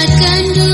akan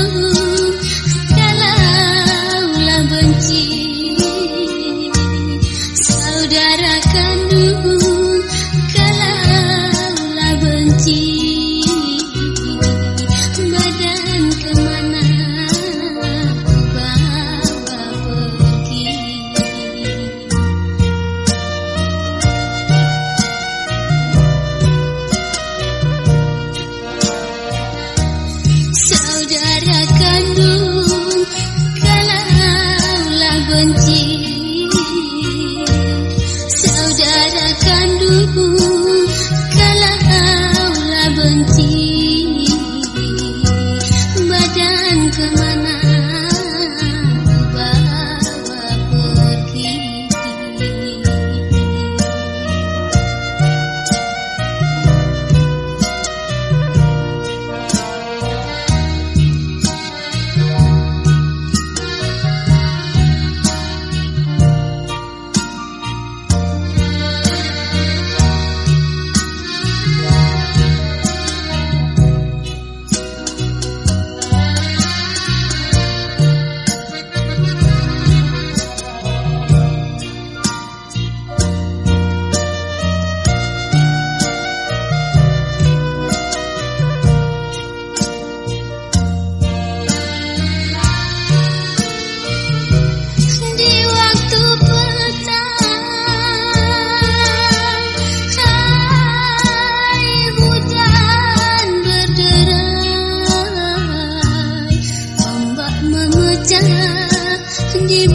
di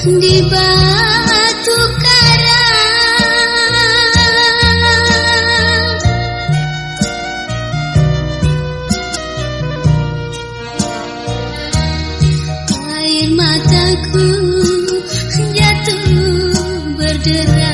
batu karang air mataku jatuh berderai